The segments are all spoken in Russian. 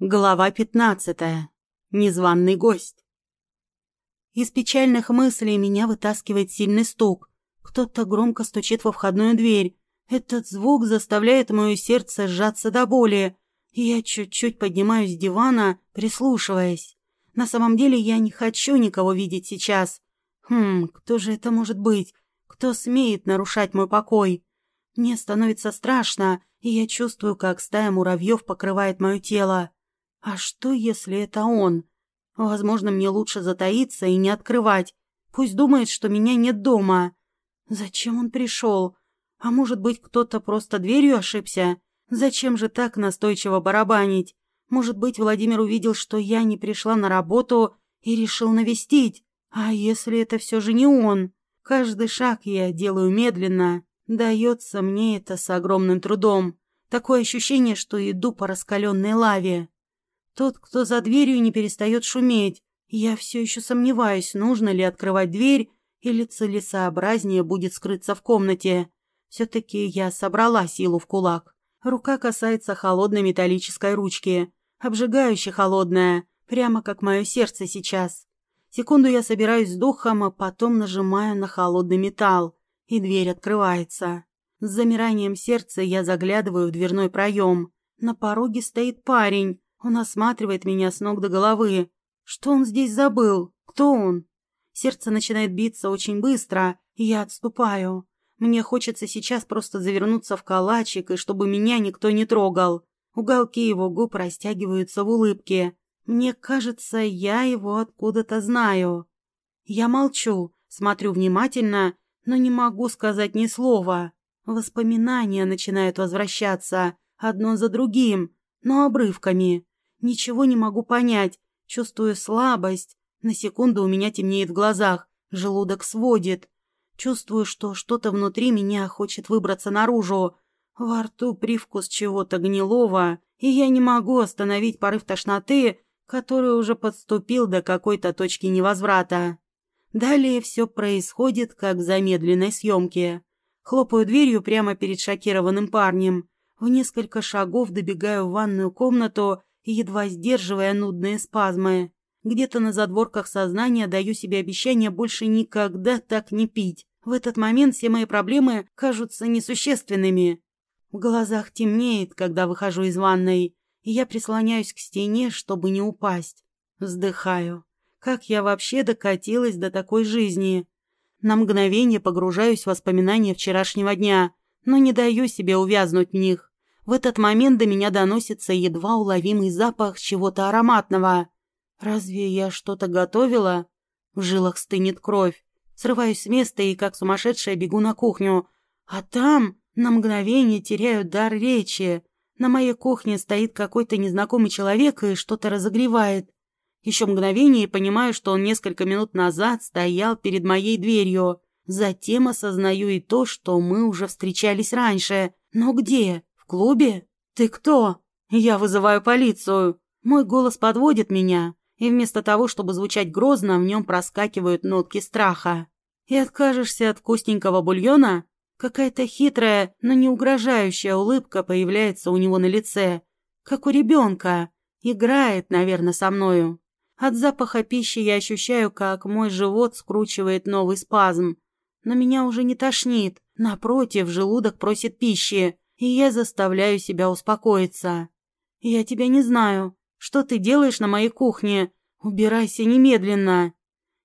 Глава пятнадцатая. Незваный гость. Из печальных мыслей меня вытаскивает сильный стук. Кто-то громко стучит во входную дверь. Этот звук заставляет мое сердце сжаться до боли. Я чуть-чуть поднимаюсь с дивана, прислушиваясь. На самом деле я не хочу никого видеть сейчас. Хм, кто же это может быть? Кто смеет нарушать мой покой? Мне становится страшно, и я чувствую, как стая муравьев покрывает мое тело. А что, если это он? Возможно, мне лучше затаиться и не открывать. Пусть думает, что меня нет дома. Зачем он пришел? А может быть, кто-то просто дверью ошибся? Зачем же так настойчиво барабанить? Может быть, Владимир увидел, что я не пришла на работу и решил навестить? А если это все же не он? Каждый шаг я делаю медленно. Дается мне это с огромным трудом. Такое ощущение, что иду по раскаленной лаве. Тот, кто за дверью, не перестает шуметь. Я все еще сомневаюсь, нужно ли открывать дверь или целесообразнее будет скрыться в комнате. Все-таки я собрала силу в кулак. Рука касается холодной металлической ручки. Обжигающе холодная, прямо как мое сердце сейчас. Секунду я собираюсь с духом, а потом нажимаю на холодный металл, и дверь открывается. С замиранием сердца я заглядываю в дверной проем. На пороге стоит парень, он осматривает меня с ног до головы. Что он здесь забыл? Кто он? Сердце начинает биться очень быстро, и я отступаю. Мне хочется сейчас просто завернуться в калачик, и чтобы меня никто не трогал. Уголки его губ растягиваются в улыбке. Мне кажется, я его откуда-то знаю. Я молчу, смотрю внимательно, но не могу сказать ни слова. Воспоминания начинают возвращаться, одно за другим, но обрывками. Ничего не могу понять, чувствую слабость. На секунду у меня темнеет в глазах, желудок сводит. Чувствую, что что-то внутри меня хочет выбраться наружу. Во рту привкус чего-то гнилого, и я не могу остановить порыв тошноты, который уже подступил до какой-то точки невозврата. Далее все происходит, как в замедленной съемке. Хлопаю дверью прямо перед шокированным парнем. В несколько шагов добегаю в ванную комнату едва сдерживая нудные спазмы. Где-то на задворках сознания даю себе обещание больше никогда так не пить. В этот момент все мои проблемы кажутся несущественными. В глазах темнеет, когда выхожу из ванной, и я прислоняюсь к стене, чтобы не упасть. Вздыхаю. Как я вообще докатилась до такой жизни? На мгновение погружаюсь в воспоминания вчерашнего дня, но не даю себе увязнуть в них. В этот момент до меня доносится едва уловимый запах чего-то ароматного. Разве я что-то готовила? В жилах стынет кровь. Срываюсь с места и, как сумасшедшая, бегу на кухню. А там на мгновение теряю дар речи. На моей кухне стоит какой-то незнакомый человек и что-то разогревает. Еще мгновение и понимаю, что он несколько минут назад стоял перед моей дверью. Затем осознаю и то, что мы уже встречались раньше. Но где? «В клубе? Ты кто?» «Я вызываю полицию». Мой голос подводит меня, и вместо того, чтобы звучать грозно, в нем проскакивают нотки страха. «И откажешься от вкусненького бульона?» Какая-то хитрая, но не угрожающая улыбка появляется у него на лице. Как у ребенка. Играет, наверное, со мною. От запаха пищи я ощущаю, как мой живот скручивает новый спазм. Но меня уже не тошнит. Напротив, желудок просит пищи и я заставляю себя успокоиться. «Я тебя не знаю. Что ты делаешь на моей кухне? Убирайся немедленно!»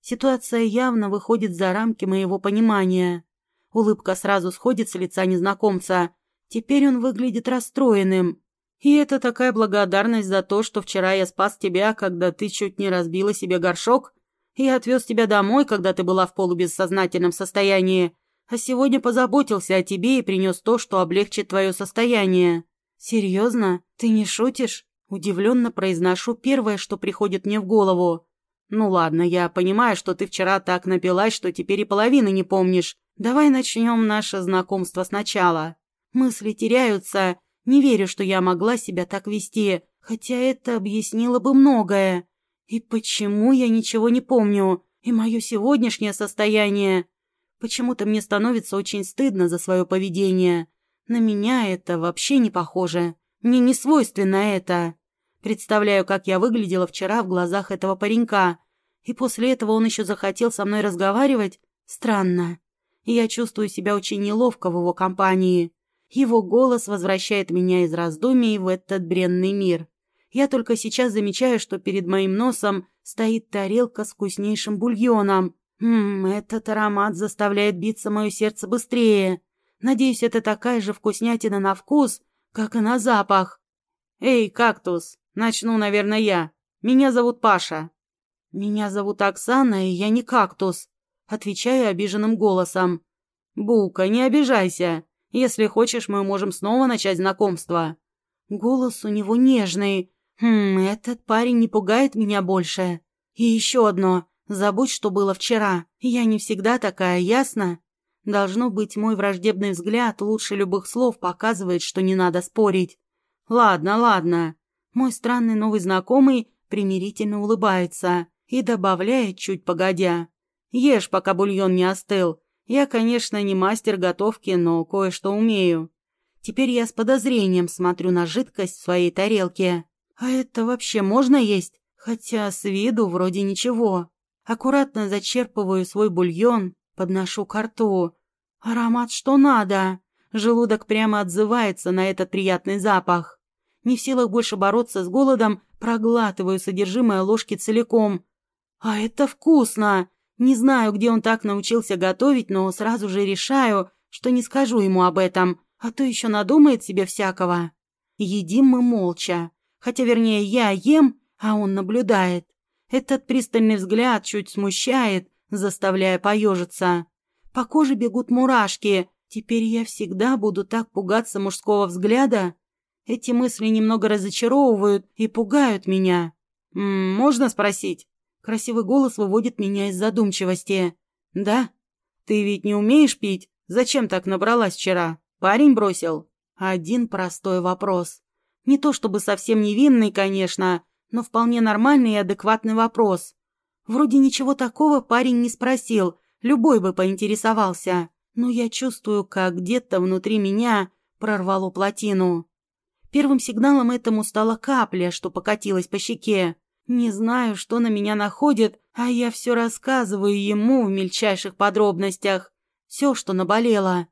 Ситуация явно выходит за рамки моего понимания. Улыбка сразу сходит с лица незнакомца. Теперь он выглядит расстроенным. И это такая благодарность за то, что вчера я спас тебя, когда ты чуть не разбила себе горшок, и отвез тебя домой, когда ты была в полубессознательном состоянии, а сегодня позаботился о тебе и принес то, что облегчит твое состояние. Серьезно? Ты не шутишь? Удивленно произношу первое, что приходит мне в голову. Ну ладно, я понимаю, что ты вчера так напилась, что теперь и половины не помнишь. Давай начнем наше знакомство сначала. Мысли теряются. Не верю, что я могла себя так вести, хотя это объяснило бы многое. И почему я ничего не помню? И мое сегодняшнее состояние? Почему-то мне становится очень стыдно за свое поведение. На меня это вообще не похоже. Мне не свойственно это. Представляю, как я выглядела вчера в глазах этого паренька. И после этого он еще захотел со мной разговаривать? Странно. Я чувствую себя очень неловко в его компании. Его голос возвращает меня из раздумий в этот бренный мир. Я только сейчас замечаю, что перед моим носом стоит тарелка с вкуснейшим бульоном. Ммм, этот аромат заставляет биться мое сердце быстрее. Надеюсь, это такая же вкуснятина на вкус, как и на запах. «Эй, кактус!» Начну, наверное, я. Меня зовут Паша. Меня зовут Оксана, и я не кактус. Отвечаю обиженным голосом. Бука, не обижайся. Если хочешь, мы можем снова начать знакомство. Голос у него нежный. Хм, этот парень не пугает меня больше. И еще одно. Забудь, что было вчера. Я не всегда такая, ясно? Должно быть, мой враждебный взгляд лучше любых слов показывает, что не надо спорить. Ладно, ладно. Мой странный новый знакомый примирительно улыбается и добавляет чуть погодя. «Ешь, пока бульон не остыл. Я, конечно, не мастер готовки, но кое-что умею». Теперь я с подозрением смотрю на жидкость в своей тарелке. А это вообще можно есть? Хотя с виду вроде ничего. Аккуратно зачерпываю свой бульон, подношу к рту. Аромат что надо. Желудок прямо отзывается на этот приятный запах. Не в силах больше бороться с голодом, проглатываю содержимое ложки целиком. А это вкусно! Не знаю, где он так научился готовить, но сразу же решаю, что не скажу ему об этом, а то еще надумает себе всякого. Едим мы молча. Хотя, вернее, я ем, а он наблюдает. Этот пристальный взгляд чуть смущает, заставляя поежиться. По коже бегут мурашки. Теперь я всегда буду так пугаться мужского взгляда. Эти мысли немного разочаровывают и пугают меня. «М -м, «Можно спросить?» Красивый голос выводит меня из задумчивости. «Да? Ты ведь не умеешь пить? Зачем так набралась вчера? Парень бросил?» Один простой вопрос. Не то чтобы совсем невинный, конечно, но вполне нормальный и адекватный вопрос. Вроде ничего такого парень не спросил, любой бы поинтересовался. Но я чувствую, как где-то внутри меня прорвало плотину. Первым сигналом этому стала капля, что покатилась по щеке. Не знаю, что на меня находит, а я все рассказываю ему в мельчайших подробностях. Все, что наболело.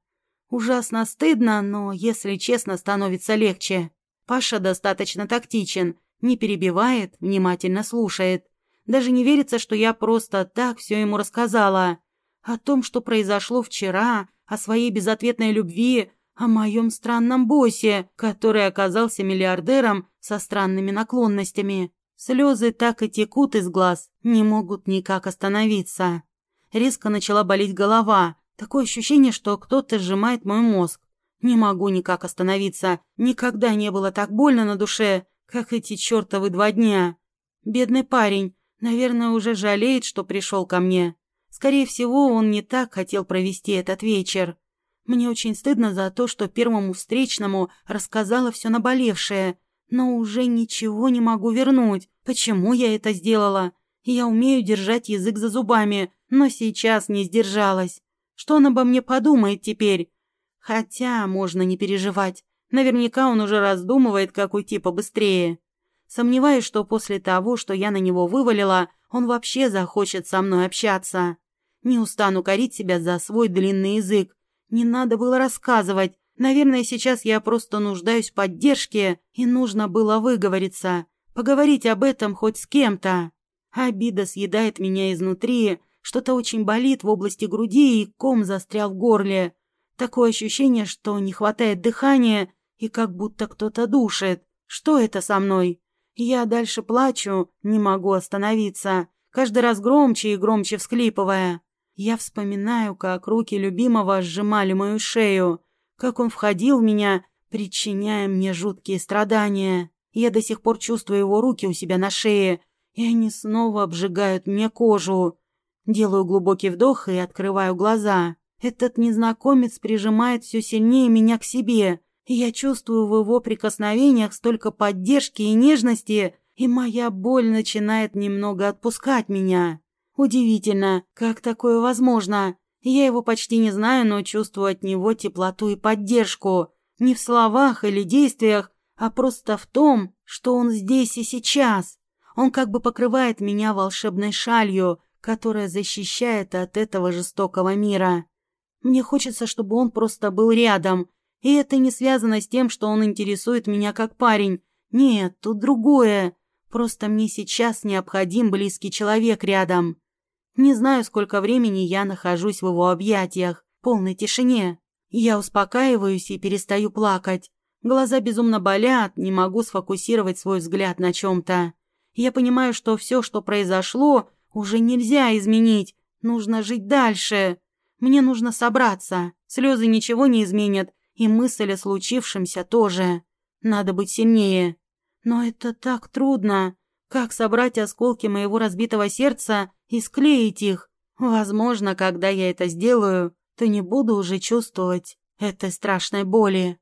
Ужасно стыдно, но, если честно, становится легче. Паша достаточно тактичен, не перебивает, внимательно слушает. Даже не верится, что я просто так все ему рассказала. О том, что произошло вчера, о своей безответной любви, о моем странном боссе, который оказался миллиардером со странными наклонностями. Слезы так и текут из глаз, не могут никак остановиться. Резко начала болеть голова. Такое ощущение, что кто-то сжимает мой мозг. Не могу никак остановиться. Никогда не было так больно на душе, как эти чертовы два дня. Бедный парень, наверное, уже жалеет, что пришел ко мне. Скорее всего, он не так хотел провести этот вечер. Мне очень стыдно за то, что первому встречному рассказала все наболевшее, но уже ничего не могу вернуть. Почему я это сделала? Я умею держать язык за зубами, но сейчас не сдержалась. Что он обо мне подумает теперь? Хотя можно не переживать. Наверняка он уже раздумывает, как уйти побыстрее. Сомневаюсь, что после того, что я на него вывалила, он вообще захочет со мной общаться. Не устану корить себя за свой длинный язык, не надо было рассказывать. Наверное, сейчас я просто нуждаюсь в поддержке, и нужно было выговориться, поговорить об этом хоть с кем-то. Обида съедает меня изнутри, что-то очень болит в области груди, и ком застрял в горле. Такое ощущение, что не хватает дыхания, и как будто кто-то душит. Что это со мной? Я дальше плачу, не могу остановиться, каждый раз громче и громче всхлипывая. Я вспоминаю, как руки любимого сжимали мою шею, как он входил в меня, причиняя мне жуткие страдания. Я до сих пор чувствую его руки у себя на шее, и они снова обжигают мне кожу. Делаю глубокий вдох и открываю глаза. Этот незнакомец прижимает все сильнее меня к себе, я чувствую в его прикосновениях столько поддержки и нежности, и моя боль начинает немного отпускать меня. Удивительно, как такое возможно? Я его почти не знаю, но чувствую от него теплоту и поддержку. Не в словах или действиях, а просто в том, что он здесь и сейчас. Он как бы покрывает меня волшебной шалью, которая защищает от этого жестокого мира. Мне хочется, чтобы он просто был рядом. И это не связано с тем, что он интересует меня как парень. Нет, тут другое. Просто мне сейчас необходим близкий человек рядом. Не знаю, сколько времени я нахожусь в его объятиях, полной тишине. Я успокаиваюсь и перестаю плакать. Глаза безумно болят, не могу сфокусировать свой взгляд на чем-то. Я понимаю, что все, что произошло, уже нельзя изменить. Нужно жить дальше. Мне нужно собраться. Слезы ничего не изменят, и мысль о случившемся тоже. Надо быть сильнее. Но это так трудно. Как собрать осколки моего разбитого сердца и склеить их? Возможно, когда я это сделаю, то не буду уже чувствовать этой страшной боли.